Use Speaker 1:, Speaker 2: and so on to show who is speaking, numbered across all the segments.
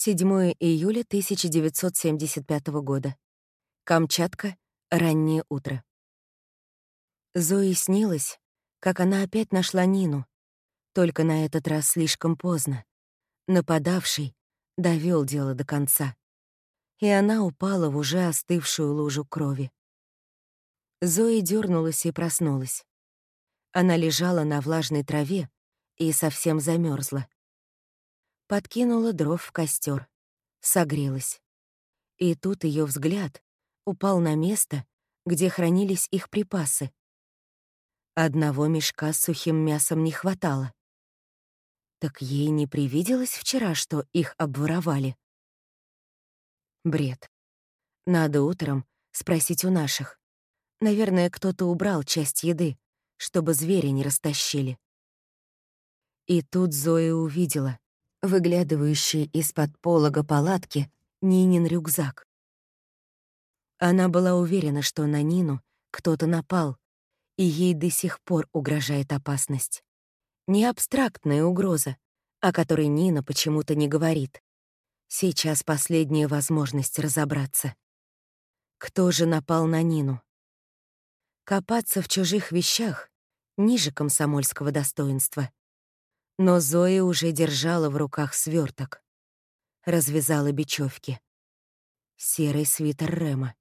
Speaker 1: 7 июля 1975 года. Камчатка. Раннее утро. Зои снилось, как она опять нашла Нину, только на этот раз слишком поздно. Нападавший довел дело до конца, и она упала в уже остывшую лужу крови. Зои дернулась и проснулась. Она лежала на влажной траве и совсем замерзла. Подкинула дров в костер, согрелась. И тут ее взгляд упал на место, где хранились их припасы. Одного мешка с сухим мясом не хватало. Так ей не привиделось вчера, что их обворовали? Бред. Надо утром спросить у наших. Наверное, кто-то убрал часть еды, чтобы звери не растащили. И тут Зоя увидела выглядывающий из-под полога палатки Нинин рюкзак. Она была уверена, что на Нину кто-то напал, и ей до сих пор угрожает опасность. Не абстрактная угроза, о которой Нина почему-то не говорит. Сейчас последняя возможность разобраться. Кто же напал на Нину? Копаться в чужих вещах ниже комсомольского достоинства. Но Зоя уже держала в руках сверток, Развязала бечевки. Серый свитер Рема.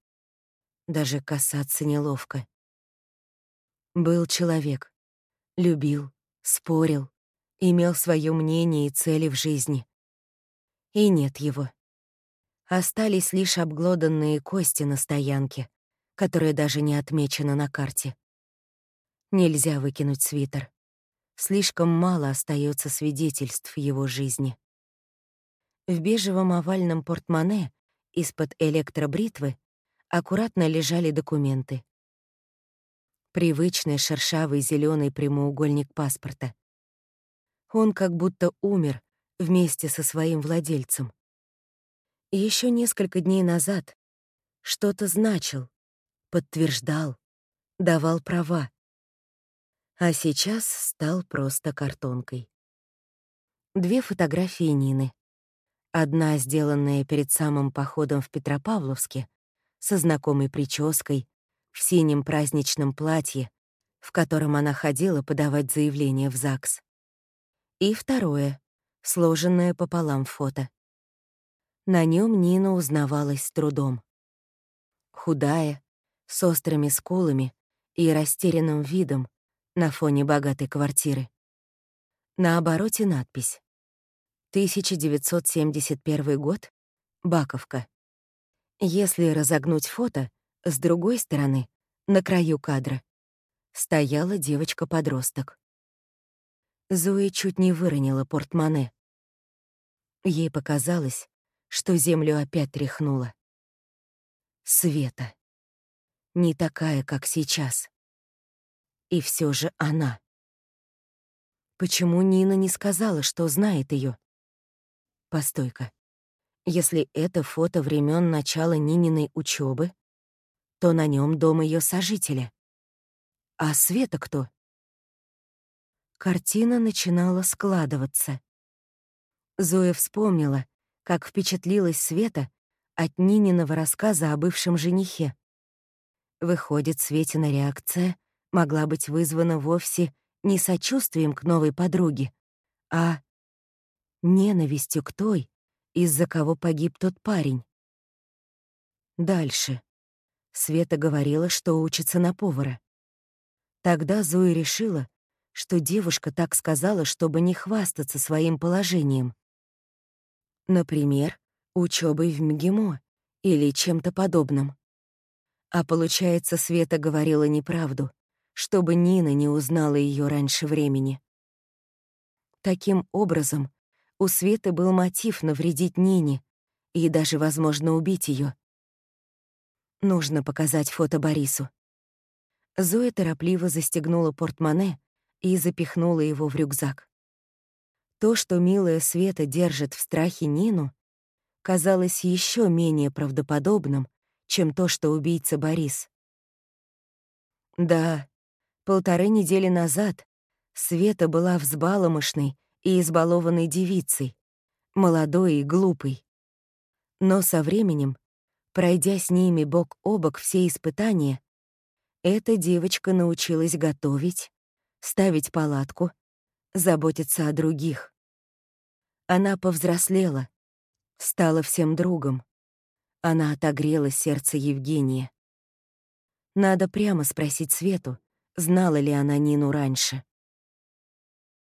Speaker 1: Даже касаться неловко. Был человек. Любил, спорил, имел свое мнение и цели в жизни. И нет его. Остались лишь обглоданные кости на стоянке, которая даже не отмечена на карте. Нельзя выкинуть свитер. Слишком мало остается свидетельств его жизни. В бежевом овальном портмоне из-под электробритвы аккуратно лежали документы. Привычный шершавый зеленый прямоугольник паспорта. Он как будто умер вместе со своим владельцем. Еще несколько дней назад что-то значил, подтверждал, давал права а сейчас стал просто картонкой. Две фотографии Нины. Одна, сделанная перед самым походом в Петропавловске, со знакомой прической, в синем праздничном платье, в котором она ходила подавать заявление в ЗАГС. И второе, сложенное пополам фото. На нем Нина узнавалась с трудом. Худая, с острыми скулами и растерянным видом, на фоне богатой квартиры. На обороте надпись. 1971 год, Баковка. Если разогнуть фото, с другой стороны, на краю кадра, стояла девочка-подросток. Зои чуть не выронила портмоне. Ей показалось, что землю опять тряхнуло. Света. Не такая, как сейчас. И все же она. Почему Нина не сказала, что знает ее? Постойка. Если это фото времен начала Нининой учебы, то на нем дом ее сожителя. А Света кто? Картина начинала складываться. Зоя вспомнила, как впечатлилась Света от Нининого рассказа о бывшем женихе. Выходит, Светина реакция могла быть вызвана вовсе не сочувствием к новой подруге, а ненавистью к той, из-за кого погиб тот парень. Дальше. Света говорила, что учится на повара. Тогда Зоя решила, что девушка так сказала, чтобы не хвастаться своим положением. Например, учебой в МГИМО или чем-то подобным. А получается, Света говорила неправду, чтобы Нина не узнала ее раньше времени. Таким образом, у Светы был мотив навредить Нине и даже, возможно, убить ее. Нужно показать фото Борису. Зоя торопливо застегнула портмоне и запихнула его в рюкзак. То, что милая Света держит в страхе Нину, казалось еще менее правдоподобным, чем то, что убийца Борис. Да, Полторы недели назад Света была взбаломышной и избалованной девицей, молодой и глупой. Но со временем, пройдя с ними бок о бок все испытания, эта девочка научилась готовить, ставить палатку, заботиться о других. Она повзрослела, стала всем другом. Она отогрела сердце Евгения. Надо прямо спросить Свету, знала ли она Нину раньше.